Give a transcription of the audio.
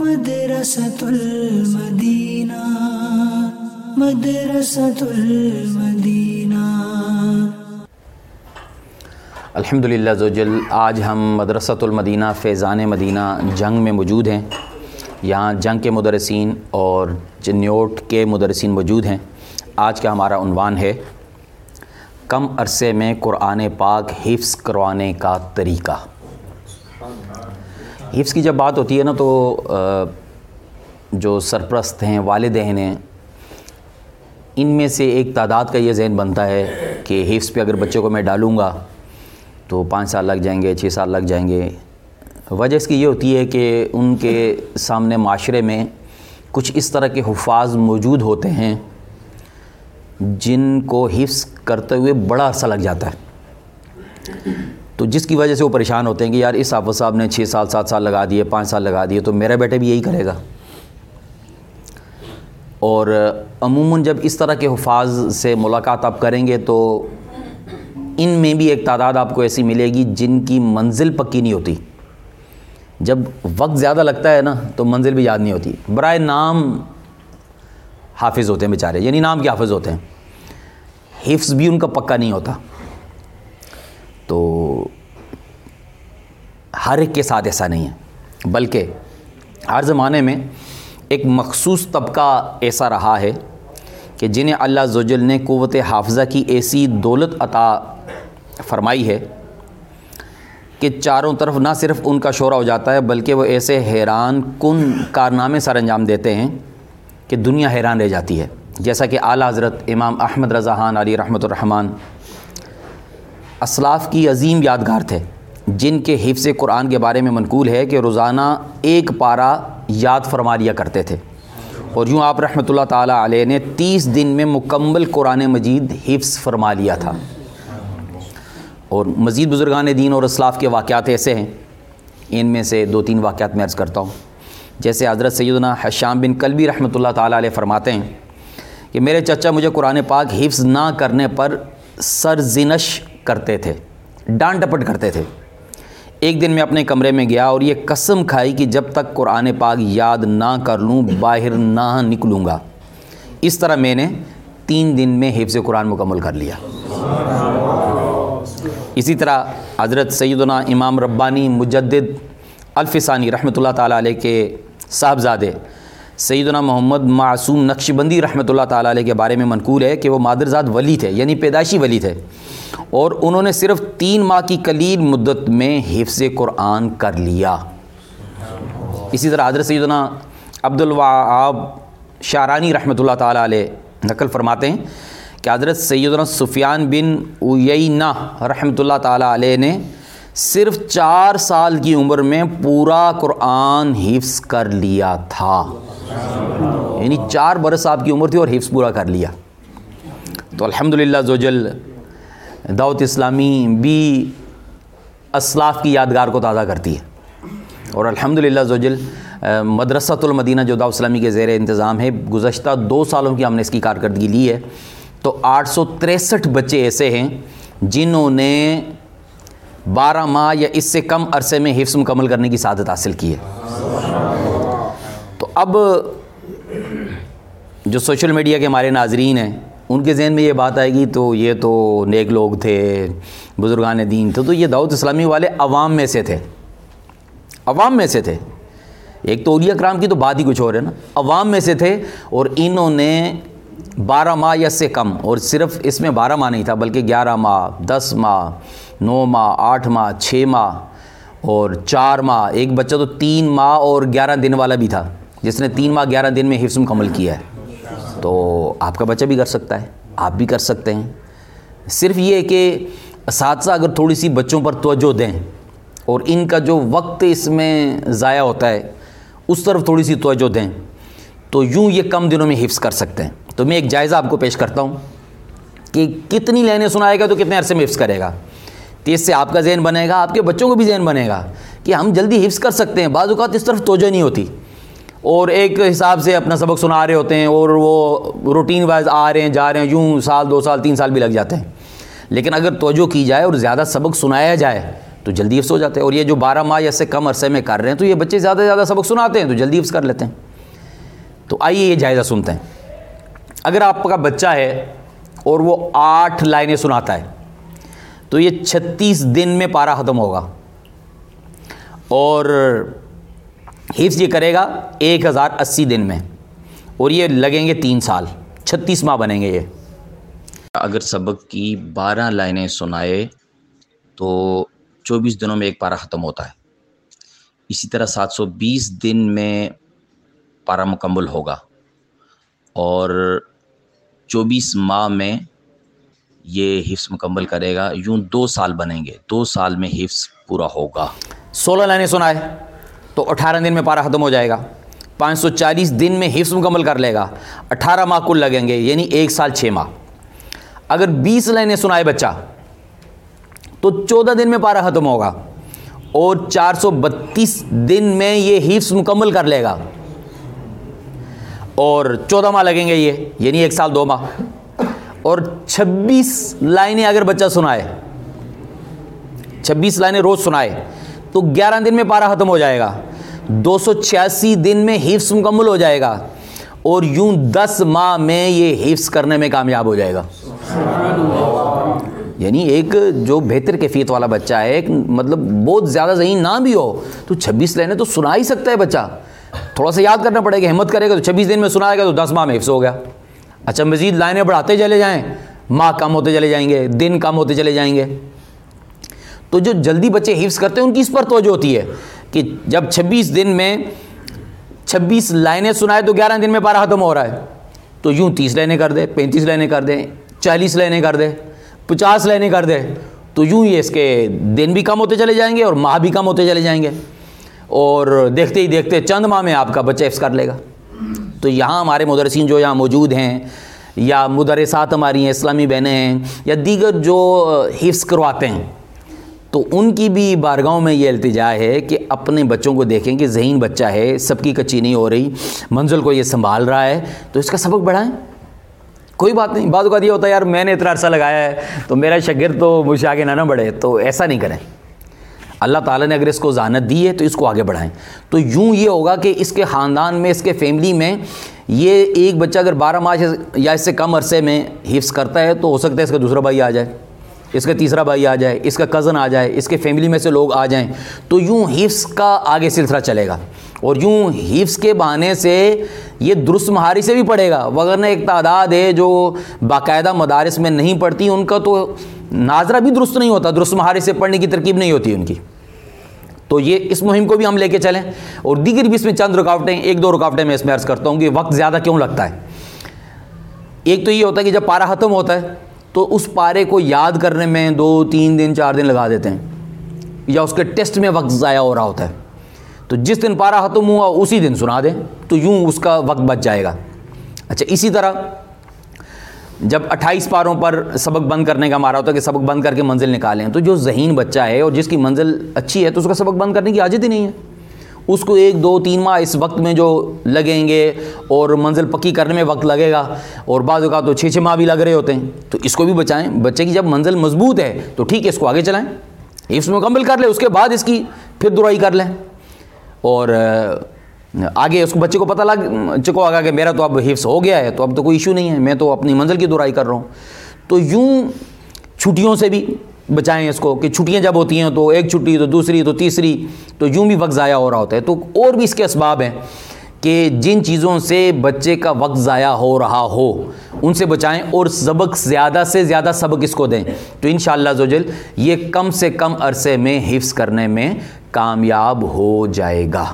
مدرسة المدینہ مدرسة المدینہ الحمد للہ زوجل، آج ہم مدرسۃ المدینہ فیضان مدینہ جنگ میں موجود ہیں۔ یہاں جنگ کے مدرسین اور چنیوٹ کے مدرسین موجود ہیں۔ آج کا ہمارا عنوان ہے، کم عرصے میں قرآن پاک حفظ کروانے کا طریقہ۔ حفظ کی جب بات ہوتی ہے نا تو جو سرپرست ہیں والدین ہیں، ان میں سے ایک تعداد کا یہ ذہن بنتا ہے کہ حفظ پہ اگر بچے کو میں ڈالوں گا تو پانچ سال لگ جائیں گے، چھ سال لگ جائیں گے۔ وجہ اس کی یہ ہوتی ہے کہ ان کے سامنے معاشرے میں کچھ اس طرح کے حفاظ موجود ہوتے ہیں جن کو حفظ کرتے ہوئے بڑا عرصہ لگ جاتا ہے۔ تو جس کی وجہ سے وہ پریشان ہوتے ہیں کہ یار اس حافظ صاحب نے چھ سال، سات سال لگا دیے، پانچ سال لگا دیے، تو میرا بیٹے بھی یہی کرے گا۔ اور عموماً جب اس طرح کے حفاظ سے ملاقات آپ کریں گے تو ان میں بھی ایک تعداد آپ کو ایسی ملے گی جن کی منزل پکی نہیں ہوتی۔ جب وقت زیادہ لگتا ہے نا تو منزل بھی یاد نہیں ہوتی۔ برائے نام حافظ ہوتے ہیں بیچارے یعنی نام کے حافظ ہوتے ہیں۔ حفظ بھی ان کا پکا نہیں ہوتا۔ تو ہر ایک کے ساتھ ایسا نہیں ہے۔ بلکہ ہر زمانے میں ایک مخصوص طبقہ ایسا رہا ہے کہ جنہیں اللہ زوجل نے قوت حافظہ کی ایسی دولت عطا فرمائی ہے کہ چاروں طرف نہ صرف ان کا شعرہ ہو جاتا ہے، بلکہ وہ ایسے حیران کن کارنامے سر انجام دیتے ہیں کہ دنیا حیران رہ جاتی ہے۔ جیسا کہ اعلیٰ حضرت امام احمد رضا خان علی رحمۃ الرحمٰن اسلاف کی عظیم یادگار تھے، جن کے حفظ قرآن کے بارے میں منقول ہے کہ روزانہ ایک پارا یاد فرما لیا کرتے تھے۔ اور یوں آپ رحمۃ اللہ تعالیٰ علیہ نے تیس دن میں مکمل قرآن مجید حفظ فرما لیا تھا۔ اور مزید بزرگان دین اور اسلاف کے واقعات ایسے ہیں۔ ان میں سے دو تین واقعات میں عرض کرتا ہوں۔ جیسے حضرت سیدنا حشام بن قلبی رحمۃ اللہ تعالیٰ علیہ فرماتے ہیں کہ میرے چچا مجھے قرآن پاک حفظ نہ کرنے پر سرزنش کرتے تھے، ڈانٹ ڈپٹ کرتے تھے۔ ایک دن میں اپنے کمرے میں گیا اور یہ قسم کھائی کہ جب تک قرآن پاک یاد نہ کر لوں، باہر نہ نکلوں گا۔ اس طرح میں نے تین دن میں حفظ قرآن مکمل کر لیا۔ اسی طرح حضرت سیدنا امام ربانی مجدد الفسانی رحمۃ اللہ تعالیٰ علیہ کے صاحبزادے سیدنا محمد معصوم نقش بندی رحمۃ اللہ تعالیٰ علیہ کے بارے میں منقول ہے کہ وہ مادرزاد ولی تھے یعنی پیدائشی ولی تھے۔ اور انہوں نے صرف تین ماہ کی کلیل مدت میں حفظ قرآن کر لیا۔ اسی طرح حضرت سیدنا عبد الواب شارانی رحمۃ اللہ تعالیٰ علیہ نقل فرماتے ہیں کہ حضرت سیدنا سفیان بن اویینہ رحمۃ اللہ تعالیٰ علیہ نے صرف چار سال کی عمر میں پورا قرآن حفظ کر لیا تھا۔ یعنی چار برس آپ کی عمر تھی اور حفظ پورا کر لیا۔ تو الحمد للہ زوجل، دعوت اسلامی بھی اسلاف کی یادگار کو تازہ کرتی ہے۔ اور الحمد للہ زوجل، مدرسۃ المدینہ جو دعوت اسلامی کے زیر انتظام ہے، گزشتہ دو سالوں کی ہم نے اس کی کارکردگی لی ہے۔ تو آٹھ سو تریسٹھ بچے ایسے ہیں جنہوں نے بارہ ماہ یا اس سے کم عرصے میں حفظ مکمل کرنے کی سعادت حاصل کی ہے۔ تو اب جو سوشل میڈیا کے ہمارے ناظرین ہیں، ان کے ذہن میں یہ بات آئے گی، تو یہ تو نیک لوگ تھے، بزرگان دین تھے تو یہ دعوت اسلامی والے عوام میں سے تھے۔ عوام میں سے تھے۔ ایک تو اولیاء کرام کی تو بات ہی کچھ اور ہے نا۔ عوام میں سے تھے اور انہوں نے بارہ ماہ یا سے کم، اور صرف اس میں بارہ ماہ نہیں تھا، بلکہ گیارہ ماہ، دس ماہ نو ماہ، آٹھ ماہ، چھ ماہ اور چار ماہ۔ ایک بچہ تو تین ماہ اور گیارہ دن والا بھی تھا۔ جس نے تین ماہ، گیارہ دن میں حفظ مکمل کیا ہے۔ تو آپ کا بچہ بھی کر سکتا ہے۔ آپ بھی کر سکتے ہیں۔ صرف یہ کہ اساتذہ اگر تھوڑی سی بچوں پر توجہ دیں اور ان کا جو وقت اس میں ضائع ہوتا ہے، اس طرف تھوڑی سی توجہ دیں، تو یوں یہ کم دنوں میں حفظ کر سکتے ہیں۔ تو میں ایک جائزہ آپ کو پیش کرتا ہوں کہ کتنی لینیں سنائے گا تو کتنے عرصے میں حفظ کرے گا۔ تو اس سے آپ کا ذہن بنے گا، آپ کے بچوں کو بھی ذہن بنے گا کہ ہم جلدی حفظ کر سکتے ہیں۔ بعض اوقات اس طرف توجہ نہیں ہوتی۔ اور ایک حساب سے اپنا سبق سنا رہے ہوتے ہیں اور وہ روٹین وائز آ رہے ہیں، جا رہے ہیں، یوں سال، دو سال، تین سال بھی لگ جاتے ہیں۔ لیکن اگر توجہ کی جائے اور زیادہ سبق سنایا جائے تو جلدی حفظ ہو جاتے ہیں۔ اور یہ جو بارہ ماہ یا اس سے کم عرصے میں کر رہے ہیں تو یہ بچے زیادہ سے زیادہ سبق سناتے ہیں تو جلدی حفظ کر لیتے ہیں۔ تو آئیے یہ جائزہ سنتے ہیں۔ اگر آپ کا بچہ ہے اور وہ آٹھ لائنیں سناتا ہے تو یہ چھتیس دن میں پارا ختم ہوگا۔ اور حفظ یہ کرے گا ایک ہزار اسی دن میں۔ اور یہ لگیں گے تین سال۔ چھتیس ماہ بنیں گے یہ۔ اگر سبق کی بارہ لائنیں سنائے تو چوبیس دنوں میں ایک پارا ختم ہوتا ہے۔ اسی طرح سات سو بیس دن میں پارا مکمل ہوگا۔ اور چوبیس ماہ میں یہ حفظ مکمل کرے گا، یوں دو سال بنیں گے، دو سال میں حفظ پورا ہوگا۔ سولہ لائنیں سنائے، تو اٹھارہ دن میں پارا ختم ہو جائے گا۔ پانچ سو چالیس دن میں حفظ مکمل کر لے گا۔ اٹھارہ ماہ کل لگیں گے یعنی ایک سال چھ ماہ۔ اگر بیس لائنیں سنائے بچہ، تو چودہ دن میں پارا ختم ہوگا۔ اور چار سو بتیس دن میں یہ حفظ مکمل کر لے گا۔ اور چودہ ماہ لگیں گے یہ یعنی ایک سال دو ماہ۔ اور چھبیس لائنیں اگر بچہ سنائے، چھبیس لائنیں روز سنائے، تو گیارہ دن میں پارا ختم ہو جائے گا، دو سو چھیاسی دن میں حفظ مکمل ہو جائے گا، اور یوں دس ماہ میں یہ حفظ کرنے میں کامیاب ہو جائے گا۔ یعنی ایک جو بہتر کیفیت والا بچہ ہے، ایک مطلب بہت زیادہ ذہین نہ بھی ہو، تو چھبیس لائنیں تو سنا ہی سکتا ہے بچہ۔ تھوڑا سا یاد کرنا پڑے گا، ہمت کرے گا تو چھبیس دن میں سنائے گا تو دس ماہ میں حفظ ہو گیا۔ اچھا مزید لائنیں بڑھاتے چلے جائیں، ماہ کم ہوتے چلے جائیں گے، دن کم ہوتے چلے جائیں گے۔ تو جو جلدی بچے حفظ کرتے ہیں، ان کی اس پر توجہ ہوتی ہے کہ جب چھبیس دن میں چھبیس لائنیں سنائے تو گیارہ دن میں پارا ختم ہو رہا ہے۔ تو یوں تیس لائنیں کر دے، پینتیس لائنیں کر دیں چالیس لائنیں کر دے، پچاس لائنیں کر دے۔ تو یوں ہی اس کے دن بھی کم ہوتے چلے جائیں گے اور ماہ بھی کم ہوتے چلے جائیں گے۔ اور دیکھتے ہی دیکھتے چند ماہ میں آپ کا بچہ حفظ کر لے گا۔ تو یہاں ہمارے مدرسین جو یہاں موجود ہیں، یا مدرسات ہماری ہیں، اسلامی بہنیں ہیں، یا دیگر جو حفظ کرواتے ہیں، تو ان کی بھی بارگاہوں میں یہ التجا ہے کہ اپنے بچوں کو دیکھیں کہ ذہین بچہ ہے، سب کی کچی نہیں ہو رہی، منزل کو یہ سنبھال رہا ہے، تو اس کا سبق بڑھائیں۔ کوئی بات نہیں، بعض اوقات یہ ہوتا ہے، یار میں نے اتنا عرصہ لگایا ہے، تو میرا شگر تو مجھے آگے نہ نہ بڑھے، تو ایسا نہیں کریں۔ اللہ تعالیٰ نے اگر اس کو ذہانت دی ہے تو اس کو آگے بڑھائیں۔ تو یوں یہ ہوگا کہ اس کے خاندان میں، اس کے فیملی میں یہ ایک بچہ اگر بارہ ماہ یا اس سے کم عرصے میں حفظ کرتا ہے تو ہو سکتا ہے اس کا دوسرا بھائی آ جائے، اس کا تیسرا بھائی آ جائے، اس کا کزن آ جائے، اس کے فیملی میں سے لوگ آ جائیں۔ تو یوں حفظ کا آگے سلسلہ چلے گا۔ اور یوں حفظ کے بہانے سے یہ درست مہاری سے بھی پڑھے گا۔ وغیرہ ایک تعداد ہے جو باقاعدہ مدارس میں نہیں پڑھتی، ان کا تو ناظرہ بھی درست نہیں ہوتا، درست مہاری سے پڑھنے کی ترکیب نہیں ہوتی ان کی۔ تو یہ اس مہم کو بھی ہم لے کے چلیں اور دیگر بھی اس میں چند رکاوٹیں، ایک دو رکاوٹیں میں اس میں عرض کرتا ہوں کہ وقت زیادہ کیوں لگتا ہے؟ ایک تو یہ ہوتا ہے کہ جب پارا ختم ہوتا ہے تو اس پارے کو یاد کرنے میں دو، تین دن، چار دن لگا دیتے ہیں یا اس کے ٹیسٹ میں وقت ضائع ہو رہا ہوتا ہے۔ تو جس دن پارا ختم ہوا، اسی دن سنا دیں تو یوں اس کا وقت بچ جائے گا۔ اچھا اسی طرح جب اٹھائیس پاروں پر سبق بند کرنے کا مارا ہوتا ہے کہ سبق بند کر کے منزل نکالیں، تو جو ذہین بچہ ہے اور جس کی منزل اچھی ہے، تو اس کا سبق بند کرنے کی عادت ہی نہیں ہے۔ اس کو ایک، دو، تین ماہ اس وقت میں جو لگیں گے اور منزل پکی کرنے میں وقت لگے گا، اور بعض اوقات تو چھ چھ ماہ بھی لگ رہے ہوتے ہیں۔ تو اس کو بھی بچائیں۔ بچے کی جب منزل مضبوط ہے، تو ٹھیک ہے، اس کو آگے چلائیں۔ حفظ مکمل کر لیں، اس کے بعد اس کی پھر درائی کر لیں۔ اور آگے اس کو بچے کو پتہ لگ چکو آگا کہ میرا تو اب حفظ ہو گیا ہے، تو اب تو کوئی ایشو نہیں ہے، میں تو اپنی منزل کی درائی کر رہا ہوں۔ تو یوں چھٹیوں سے بھی بچائیں اس کو کہ چھٹیاں جب ہوتی ہیں تو ایک چھٹی، تو دوسری، تو تیسری، تو یوں بھی وقت ضائع ہو رہا ہوتا ہے۔ تو اور بھی اس کے اسباب ہیں کہ جن چیزوں سے بچے کا وقت ضائع ہو رہا ہو، ان سے بچائیں اور سبق زیادہ سے زیادہ سبق اس کو دیں۔ تو انشاءاللہ زوجل یہ کم سے کم عرصے میں حفظ کرنے میں کامیاب ہو جائے گا۔